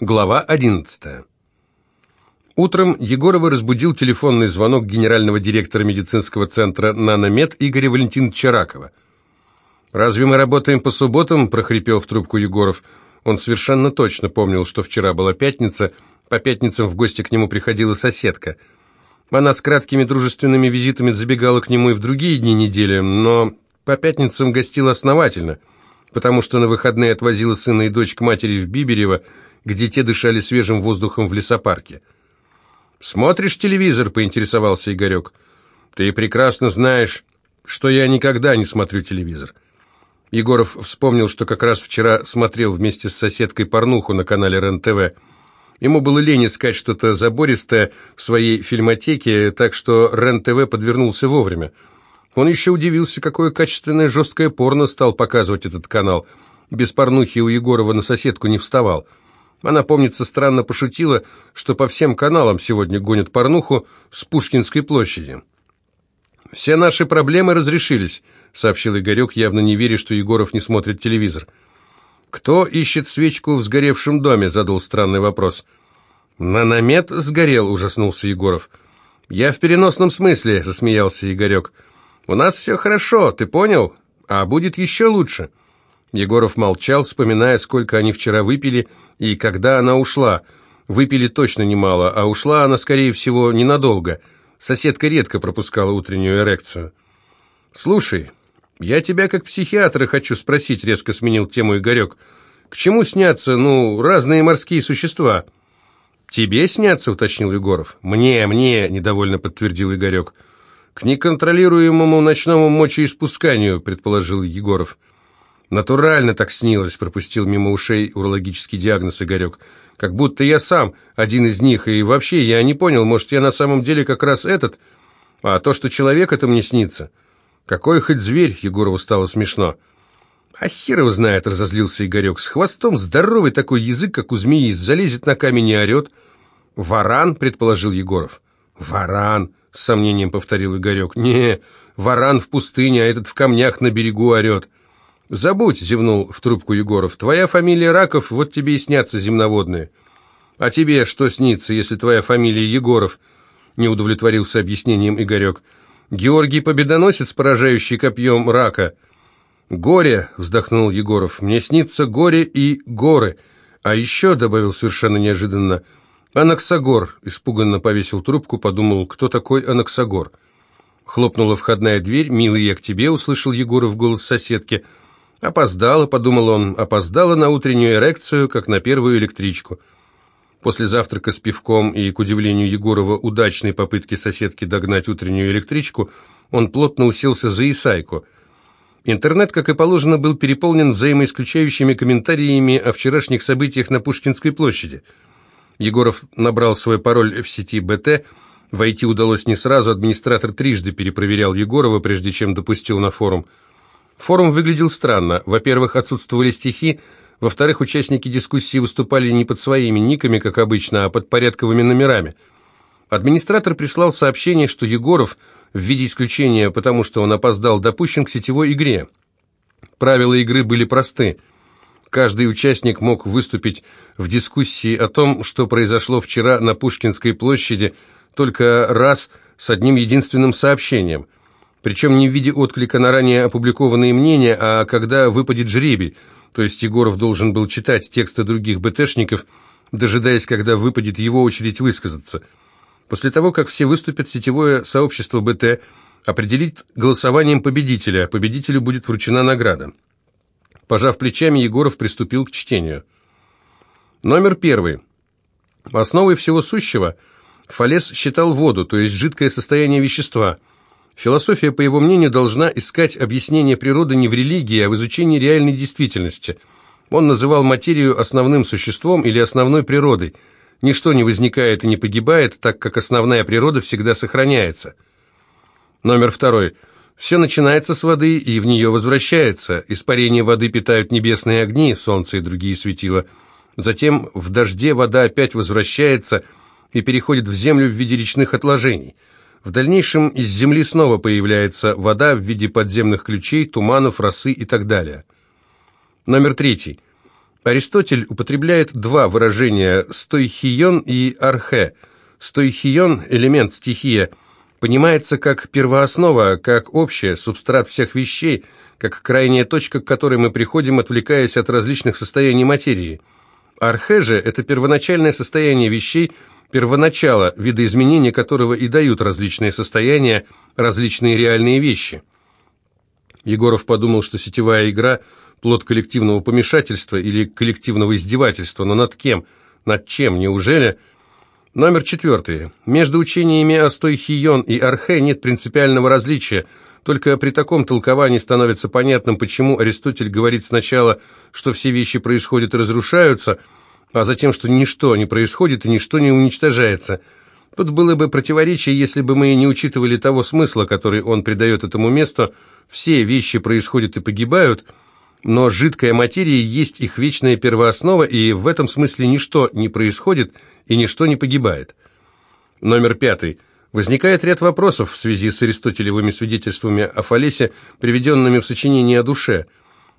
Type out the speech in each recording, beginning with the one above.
Глава 11. Утром Егорова разбудил телефонный звонок генерального директора медицинского центра «Наномед» Игоря Валентиновича Ракова. «Разве мы работаем по субботам?» – прохрипел в трубку Егоров. Он совершенно точно помнил, что вчера была пятница, по пятницам в гости к нему приходила соседка. Она с краткими дружественными визитами забегала к нему и в другие дни недели, но по пятницам гостила основательно, потому что на выходные отвозила сына и дочь к матери в Биберево, где те дышали свежим воздухом в лесопарке. «Смотришь телевизор?» — поинтересовался Игорек. «Ты прекрасно знаешь, что я никогда не смотрю телевизор». Егоров вспомнил, что как раз вчера смотрел вместе с соседкой порнуху на канале РЕН-ТВ. Ему было лень искать что-то забористое в своей фильмотеке, так что РЕН-ТВ подвернулся вовремя. Он еще удивился, какое качественное жесткое порно стал показывать этот канал. Без порнухи у Егорова на соседку не вставал. Она, помнится, странно пошутила, что по всем каналам сегодня гонят порнуху с Пушкинской площади. «Все наши проблемы разрешились», — сообщил Игорек, явно не веря, что Егоров не смотрит телевизор. «Кто ищет свечку в сгоревшем доме?» — задал странный вопрос. «Наномет сгорел», — ужаснулся Егоров. «Я в переносном смысле», — засмеялся Игорек. «У нас все хорошо, ты понял? А будет еще лучше». Егоров молчал, вспоминая, сколько они вчера выпили и когда она ушла. Выпили точно немало, а ушла она, скорее всего, ненадолго. Соседка редко пропускала утреннюю эрекцию. «Слушай, я тебя как психиатра хочу спросить», — резко сменил тему Игорек. «К чему снятся, ну, разные морские существа?» «Тебе снятся?» — уточнил Егоров. «Мне, мне», — недовольно подтвердил Игорек. «К неконтролируемому ночному мочеиспусканию», — предположил Егоров. «Натурально так снилось», — пропустил мимо ушей урологический диагноз Игорек. «Как будто я сам один из них, и вообще я не понял, может, я на самом деле как раз этот, а то, что человек, это мне снится». «Какой хоть зверь?» — Егорову стало смешно. «А хер его знает», — разозлился Игорек. «С хвостом здоровый такой язык, как у змеи, залезет на камень и орет». «Варан», — предположил Егоров. «Варан», — с сомнением повторил Игорек. «Не, варан в пустыне, а этот в камнях на берегу орет». «Забудь», — зевнул в трубку Егоров, — «твоя фамилия Раков, вот тебе и снятся земноводные». «А тебе что снится, если твоя фамилия Егоров?» — не удовлетворился объяснением Игорек. «Георгий Победоносец, поражающий копьем рака». «Горе», — вздохнул Егоров, — «мне снится горе и горы». «А еще», — добавил совершенно неожиданно, — «Анаксагор», — испуганно повесил трубку, подумал, кто такой Анаксагор. Хлопнула входная дверь, «Милый, я к тебе», — услышал Егоров голос соседки — Опоздала, подумал он, опоздала на утреннюю эрекцию, как на первую электричку. После завтрака с пивком и, к удивлению Егорова, удачной попытки соседки догнать утреннюю электричку, он плотно уселся за Исайку. Интернет, как и положено, был переполнен взаимоисключающими комментариями о вчерашних событиях на Пушкинской площади. Егоров набрал свой пароль в сети БТ, войти удалось не сразу, администратор трижды перепроверял Егорова, прежде чем допустил на форум – Форум выглядел странно. Во-первых, отсутствовали стихи, во-вторых, участники дискуссии выступали не под своими никами, как обычно, а под порядковыми номерами. Администратор прислал сообщение, что Егоров в виде исключения, потому что он опоздал, допущен к сетевой игре. Правила игры были просты. Каждый участник мог выступить в дискуссии о том, что произошло вчера на Пушкинской площади, только раз с одним единственным сообщением – причем не в виде отклика на ранее опубликованные мнения, а когда выпадет жребий, то есть Егоров должен был читать тексты других БТшников, дожидаясь, когда выпадет его очередь высказаться. После того, как все выступят, сетевое сообщество БТ определит голосованием победителя, победителю будет вручена награда. Пожав плечами, Егоров приступил к чтению. Номер первый. Основой всего сущего Фалес считал воду, то есть жидкое состояние вещества – Философия, по его мнению, должна искать объяснение природы не в религии, а в изучении реальной действительности. Он называл материю основным существом или основной природой. Ничто не возникает и не погибает, так как основная природа всегда сохраняется. Номер второй. Все начинается с воды и в нее возвращается. Испарение воды питают небесные огни, солнце и другие светила. Затем в дожде вода опять возвращается и переходит в землю в виде речных отложений – в дальнейшем из земли снова появляется вода в виде подземных ключей, туманов, росы и так далее. Номер третий. Аристотель употребляет два выражения «стойхион» и «архе». «Стойхион» – элемент, стихия – понимается как первооснова, как общая, субстрат всех вещей, как крайняя точка, к которой мы приходим, отвлекаясь от различных состояний материи. Архе же – это первоначальное состояние вещей, первоначало, видоизменения которого и дают различные состояния, различные реальные вещи. Егоров подумал, что сетевая игра – плод коллективного помешательства или коллективного издевательства, но над кем? Над чем? Неужели – Номер четвертый. Между учениями о Стойхион и Архе нет принципиального различия, только при таком толковании становится понятным, почему Аристотель говорит сначала, что все вещи происходят и разрушаются, а затем, что ничто не происходит и ничто не уничтожается. Тут было бы противоречие, если бы мы не учитывали того смысла, который он придает этому месту, все вещи происходят и погибают, но жидкая материя есть их вечная первооснова, и в этом смысле ничто не происходит – и ничто не погибает. Номер пятый. Возникает ряд вопросов в связи с аристотелевыми свидетельствами о Фалесе, приведенными в сочинении о душе.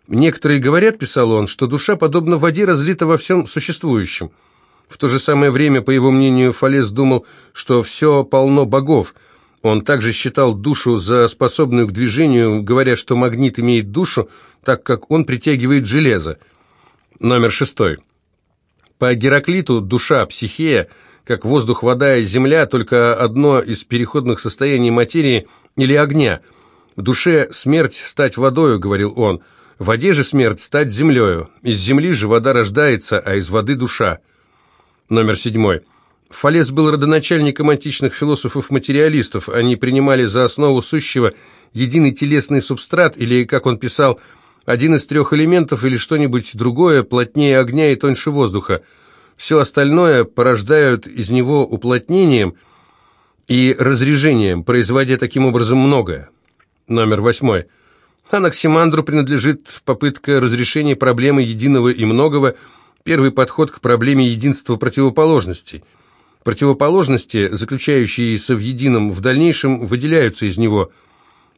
Некоторые говорят, писал он, что душа подобна воде, разлита во всем существующем. В то же самое время, по его мнению, Фалес думал, что все полно богов. Он также считал душу за способную к движению, говоря, что магнит имеет душу, так как он притягивает железо. Номер шестой. По Гераклиту душа, психея, как воздух, вода и земля, только одно из переходных состояний материи или огня. В душе смерть стать водою, говорил он, в воде же смерть стать землею. Из земли же вода рождается, а из воды душа. Номер седьмой. Фалес был родоначальником античных философов-материалистов. Они принимали за основу сущего единый телесный субстрат, или, как он писал, один из трех элементов или что-нибудь другое плотнее огня и тоньше воздуха. Все остальное порождают из него уплотнением и разрежением, производя таким образом многое. Номер восьмой. Анаксимандру принадлежит попытка разрешения проблемы единого и многого, первый подход к проблеме единства противоположностей. Противоположности, заключающиеся в едином, в дальнейшем выделяются из него –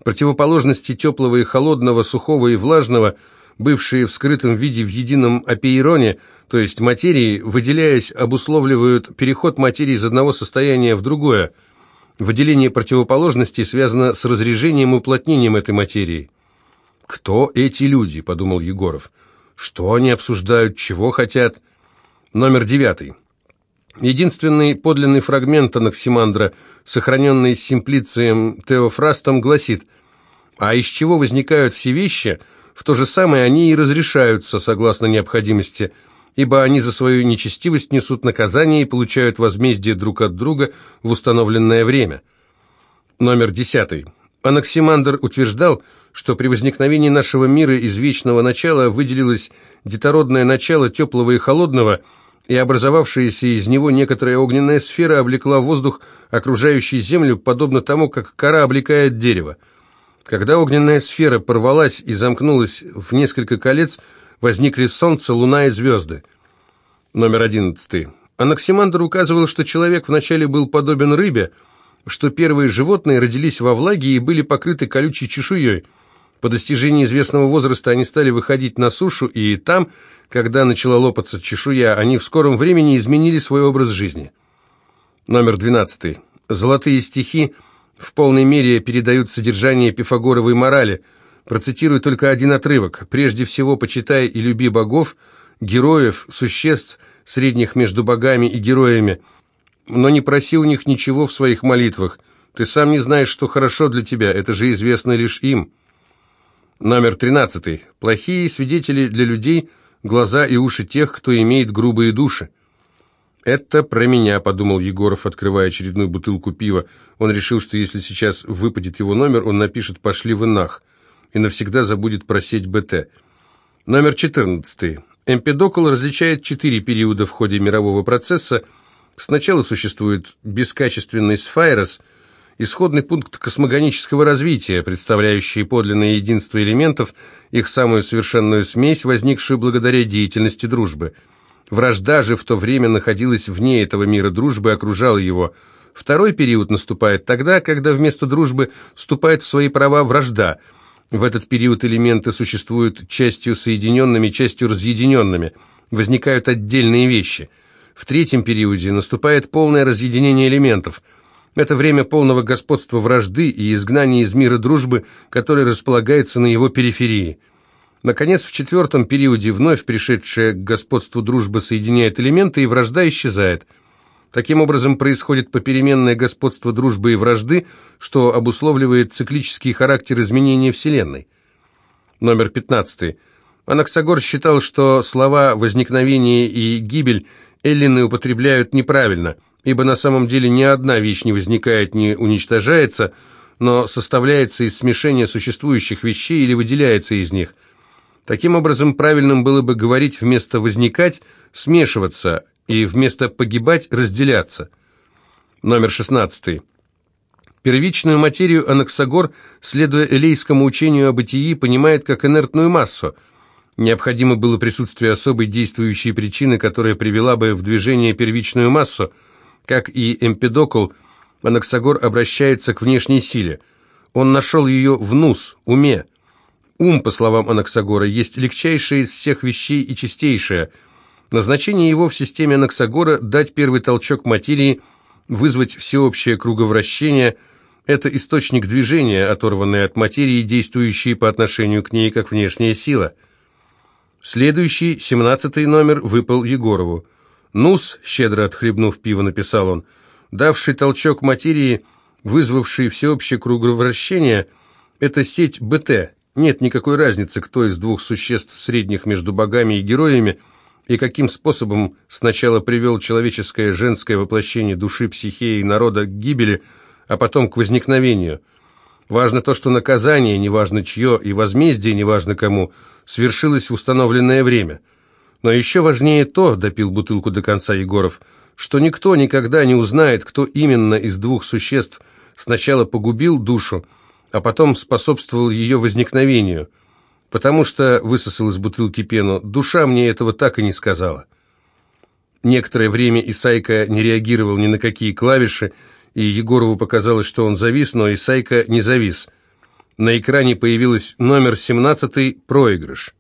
Противоположности теплого и холодного, сухого и влажного, бывшие в скрытом виде в едином апейроне, то есть материи, выделяясь, обусловливают переход материи из одного состояния в другое. Выделение противоположностей связано с разрежением и уплотнением этой материи. «Кто эти люди?» – подумал Егоров. «Что они обсуждают? Чего хотят?» Номер девятый. Единственный подлинный фрагмент Анаксимандра, сохраненный Симплицием Теофрастом, гласит «А из чего возникают все вещи, в то же самое они и разрешаются, согласно необходимости, ибо они за свою нечестивость несут наказание и получают возмездие друг от друга в установленное время». Номер десятый. Анаксимандр утверждал, что при возникновении нашего мира из вечного начала выделилось детородное начало теплого и холодного – и образовавшаяся из него некоторая огненная сфера облекла воздух, окружающий Землю, подобно тому, как кора облекает дерево. Когда огненная сфера порвалась и замкнулась в несколько колец, возникли Солнце, Луна и звезды. Номер одиннадцатый. Анаксимандр указывал, что человек вначале был подобен рыбе, что первые животные родились во влаге и были покрыты колючей чешуей – по достижении известного возраста они стали выходить на сушу, и там, когда начала лопаться чешуя, они в скором времени изменили свой образ жизни. Номер 12. Золотые стихи в полной мере передают содержание пифагоровой морали. Процитирую только один отрывок. «Прежде всего, почитай и люби богов, героев, существ, средних между богами и героями, но не проси у них ничего в своих молитвах. Ты сам не знаешь, что хорошо для тебя, это же известно лишь им». Номер 13. Плохие свидетели для людей, глаза и уши тех, кто имеет грубые души. «Это про меня», — подумал Егоров, открывая очередную бутылку пива. Он решил, что если сейчас выпадет его номер, он напишет «пошли вы нах» и навсегда забудет про сеть БТ. Номер 14. Эмпедокл различает четыре периода в ходе мирового процесса. Сначала существует бескачественный сфайрос — исходный пункт космогонического развития, представляющий подлинное единство элементов, их самую совершенную смесь, возникшую благодаря деятельности дружбы. Вражда же в то время находилась вне этого мира дружбы, окружала его. Второй период наступает тогда, когда вместо дружбы вступает в свои права вражда. В этот период элементы существуют частью соединенными, частью разъединенными. возникают отдельные вещи. В третьем периоде наступает полное разъединение элементов. Это время полного господства вражды и изгнания из мира дружбы, который располагается на его периферии. Наконец, в четвертом периоде вновь пришедшая к господству дружба соединяет элементы, и вражда исчезает. Таким образом, происходит попеременное господство дружбы и вражды, что обусловливает циклический характер изменения Вселенной. Номер 15. Анаксагор считал, что слова «возникновение» и «гибель» эллины употребляют неправильно, ибо на самом деле ни одна вещь не возникает, не уничтожается, но составляется из смешения существующих вещей или выделяется из них – Таким образом, правильным было бы говорить вместо «возникать» «смешиваться» и вместо «погибать» «разделяться». Номер 16. Первичную материю Анаксагор, следуя элейскому учению о бытии, понимает как инертную массу. Необходимо было присутствие особой действующей причины, которая привела бы в движение первичную массу. Как и Эмпедокл, Анаксагор обращается к внешней силе. Он нашел ее в нус, уме, Ум, по словам Анаксагора, есть легчайшее из всех вещей и чистейшее. Назначение его в системе Анаксагора – дать первый толчок материи, вызвать всеобщее круговращение – это источник движения, оторванный от материи, действующий по отношению к ней как внешняя сила. Следующий, семнадцатый номер, выпал Егорову. «Нус», щедро отхлебнув пиво, написал он, «давший толчок материи, вызвавший всеобщее круговращение – это сеть БТ, нет никакой разницы, кто из двух существ средних между богами и героями и каким способом сначала привел человеческое женское воплощение души, психеи и народа к гибели, а потом к возникновению. Важно то, что наказание, неважно чье, и возмездие, неважно кому, свершилось в установленное время. Но еще важнее то, допил бутылку до конца Егоров, что никто никогда не узнает, кто именно из двух существ сначала погубил душу, а потом способствовал ее возникновению, потому что, высосал из бутылки пену, душа мне этого так и не сказала. Некоторое время Исайка не реагировал ни на какие клавиши, и Егорову показалось, что он завис, но Исайка не завис. На экране появилась номер 17 «Проигрыш».